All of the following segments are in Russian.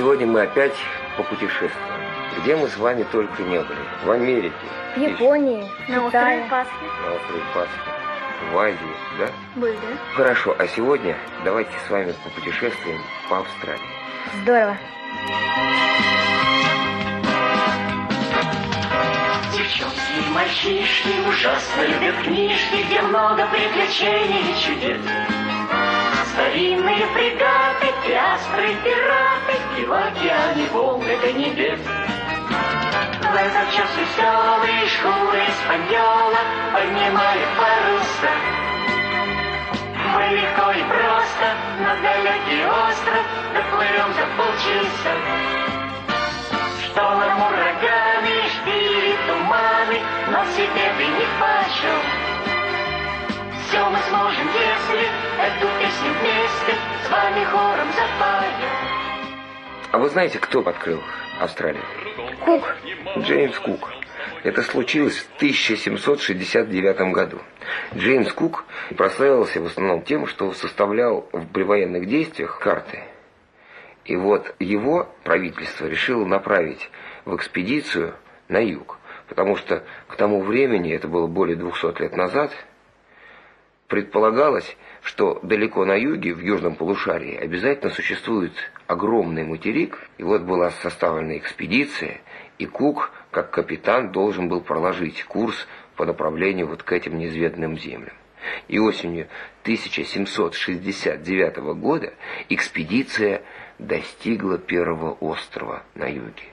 сегодня мы опять попутешествуем. Где мы с вами только не были. В Америке. В Японии, На острове Пасхи. На острове Пасхи. В Азии, да? Были, да? Хорошо, а сегодня давайте с вами попутешествуем по Австралии. Здорово. Девчонки и мальчишки ужасно любят книжки, где много приключений и чудес. Пиастры, пираты и в океане волны до небес. В этот час веселые шхуры испаньола поднимают паруса. Мы легко и просто на далекий остров доплывем за полчаса. Штормом, ураганы, штили, туманы, но себе ты не почем. Все мы сможем, если эту песню вместе с вами хором запоем. А вы знаете, кто открыл Австралию? Кук. Джеймс Кук. Это случилось в 1769 году. Джеймс Кук прославился в основном тем, что составлял в привоенных действиях карты. И вот его правительство решило направить в экспедицию на юг, потому что к тому времени, это было более 200 лет назад, предполагалось, что далеко на юге, в южном полушарии, обязательно существует огромный материк, и вот была составлена экспедиция, и Кук, как капитан, должен был проложить курс по направлению вот к этим неизведанным землям. И осенью 1769 года экспедиция достигла первого острова на юге.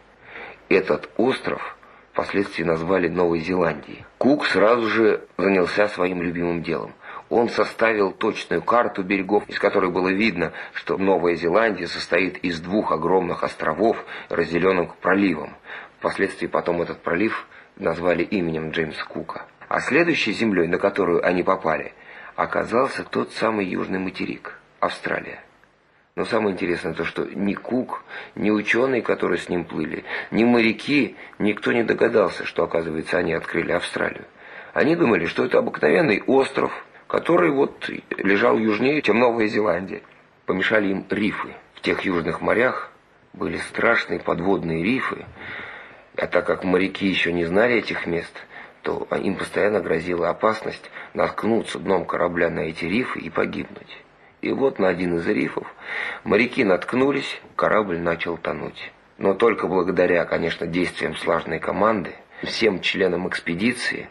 Этот остров впоследствии назвали Новой Зеландией. Кук сразу же занялся своим любимым делом. Он составил точную карту берегов, из которой было видно, что Новая Зеландия состоит из двух огромных островов, разделенных проливом. Впоследствии потом этот пролив назвали именем Джеймса Кука. А следующей землей, на которую они попали, оказался тот самый южный материк – Австралия. Но самое интересное то, что ни Кук, ни ученые, которые с ним плыли, ни моряки, никто не догадался, что, оказывается, они открыли Австралию. Они думали, что это обыкновенный остров, который вот лежал южнее, чем Новая Зеландия. Помешали им рифы. В тех южных морях были страшные подводные рифы, а так как моряки еще не знали этих мест, то им постоянно грозила опасность наткнуться дном корабля на эти рифы и погибнуть. И вот на один из рифов моряки наткнулись, корабль начал тонуть. Но только благодаря, конечно, действиям слаженной команды, всем членам экспедиции,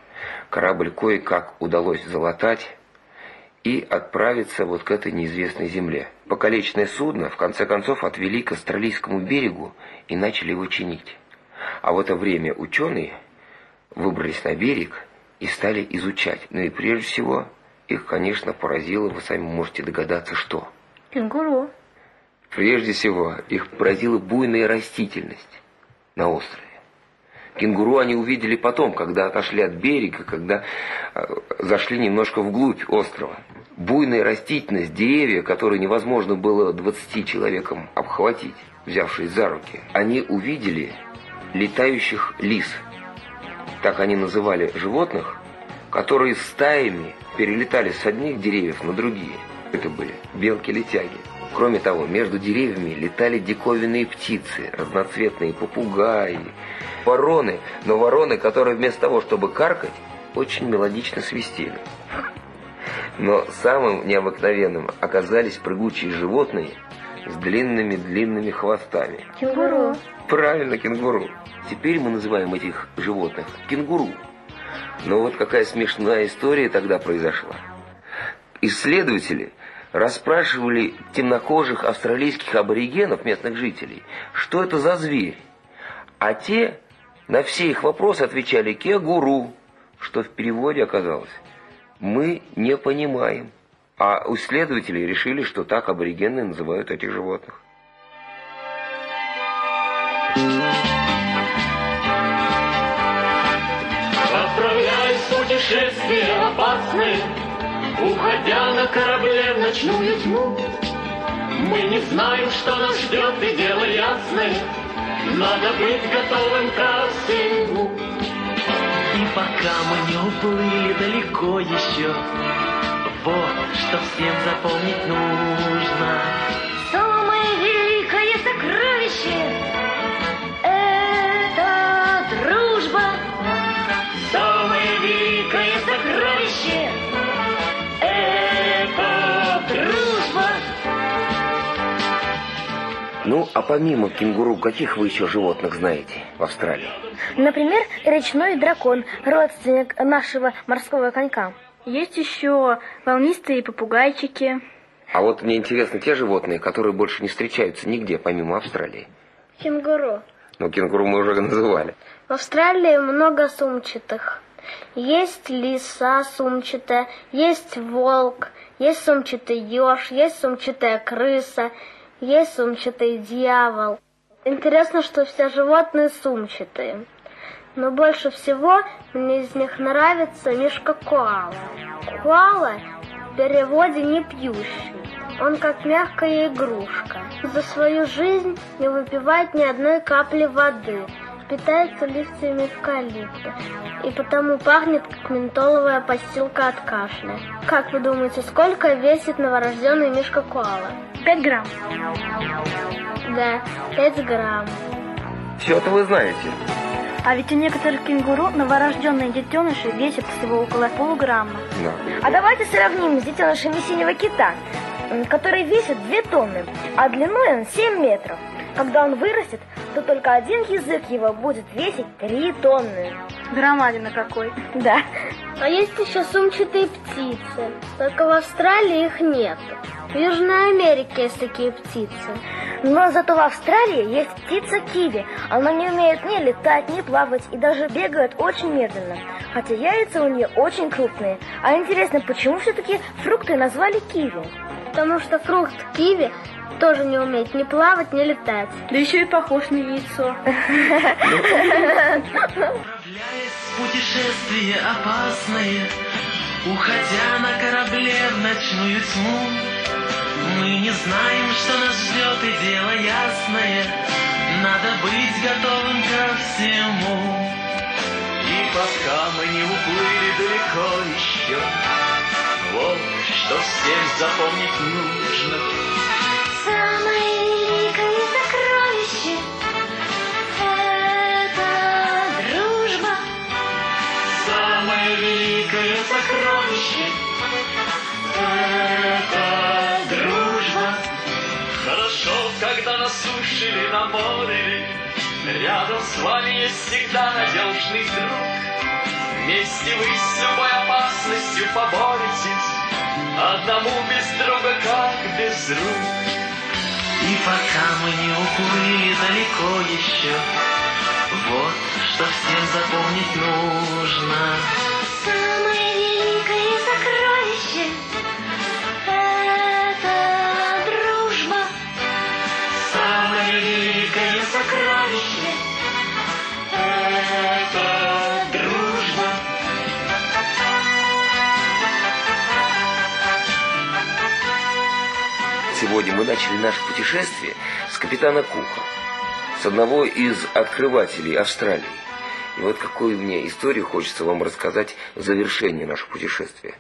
корабль кое-как удалось залатать и отправиться вот к этой неизвестной земле. Покалеченное судно, в конце концов, отвели к австралийскому берегу и начали его чинить. А в это время ученые выбрались на берег и стали изучать. Ну и прежде всего их, конечно, поразило, вы сами можете догадаться, что. Кенгуру. Прежде всего, их поразила буйная растительность на острове. Кенгуру они увидели потом, когда отошли от берега, когда э, зашли немножко вглубь острова. Буйная растительность, деревья, которые невозможно было 20 человекам обхватить, взявшись за руки. Они увидели летающих лис. Так они называли животных, которые стаями перелетали с одних деревьев на другие. Это были белки-летяги. Кроме того, между деревьями летали диковинные птицы, разноцветные попугаи, вороны, но вороны, которые вместо того, чтобы каркать, очень мелодично свистели. Но самым необыкновенным оказались прыгучие животные с длинными-длинными хвостами. Кенгуру. Правильно, кенгуру. Теперь мы называем этих животных кенгуру. Но вот какая смешная история тогда произошла. Исследователи расспрашивали темнокожих австралийских аборигенов, местных жителей, что это за зверь. А те на все их вопросы отвечали «кегуру», что в переводе оказалось «мы не понимаем». А исследователи решили, что так аборигены называют этих животных. Уходя на корабле в ночную тьму, Мы не знаем, что нас ждет, и дело ясное, Надо быть готовым ко всему. И пока мы не уплыли далеко еще, Вот что всем запомнить нужно. Ну, а помимо кенгуру, каких вы еще животных знаете в Австралии? Например, речной дракон, родственник нашего морского конька. Есть еще волнистые попугайчики. А вот мне интересны те животные, которые больше не встречаются нигде, помимо Австралии. Кенгуру. Ну, кенгуру мы уже называли. В Австралии много сумчатых. Есть лиса сумчатая, есть волк, есть сумчатый еж, есть сумчатая крыса, есть сумчатый дьявол. Интересно, что все животные сумчатые. Но больше всего мне из них нравится мишка коала. Коала в переводе не пьющий. Он как мягкая игрушка. За свою жизнь не выпивает ни одной капли воды. Питается листьями эвкалипта. И потому пахнет, как ментоловая постилка от кашля. Как вы думаете, сколько весит новорожденный мишка коала? Пять грамм. Да, 5 грамм. Все это вы знаете. А ведь у некоторых кенгуру новорожденные детеныши весят всего около полуграмма. Да. А давайте сравним с детенышами синего кита, который весит 2 тонны, а длиной он 7 метров. Когда он вырастет, то только один язык его будет весить 3 тонны. Громадина какой. Да. А есть еще сумчатые птицы. Только в Австралии их нет. В Южной Америке есть такие птицы. Но зато в Австралии есть птица киви. Она не умеет ни летать, ни плавать и даже бегает очень медленно. Хотя яйца у нее очень крупные. А интересно, почему все-таки фрукты назвали киви? Потому что фрукт киви тоже не умеет ни плавать, ни летать. Да еще и похож на яйцо. Отправляясь в путешествие опасное, Уходя на корабле в ночную тьму, Мы не знаем, что нас ждет, и дело ясное, Надо быть готовым ко всему. И пока мы не уплыли далеко еще, Вот что всем запомнить нужно. Сокровище — это дружба. Хорошо, когда на суше или на море Рядом с вами есть всегда надежный друг. Вместе вы с любой опасностью поборетесь, Одному без друга, как без рук. И пока мы не уплыли далеко еще, Вот что всем запомнить нужно. Сегодня мы начали наше путешествие с капитана Кука, с одного из открывателей Австралии. И вот какую мне историю хочется вам рассказать в завершении нашего путешествия.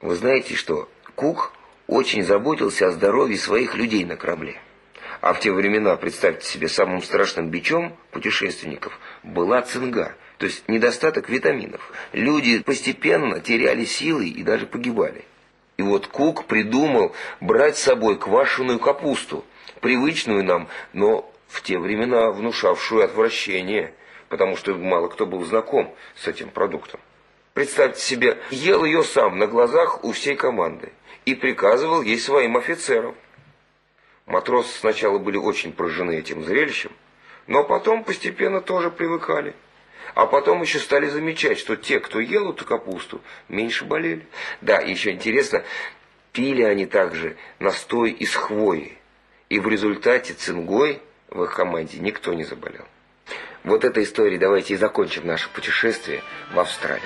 Вы знаете, что Кук очень заботился о здоровье своих людей на корабле. А в те времена, представьте себе, самым страшным бичом путешественников была цинга, то есть недостаток витаминов. Люди постепенно теряли силы и даже погибали. И вот Кук придумал брать с собой квашеную капусту, привычную нам, но в те времена внушавшую отвращение, потому что мало кто был знаком с этим продуктом. Представьте себе, ел ее сам на глазах у всей команды и приказывал ей своим офицерам. Матросы сначала были очень поражены этим зрелищем, но потом постепенно тоже привыкали. А потом еще стали замечать, что те, кто ел эту капусту, меньше болели. Да, еще интересно, пили они также настой из хвои. И в результате цингой в их команде никто не заболел. Вот этой историей давайте и закончим наше путешествие в Австралию.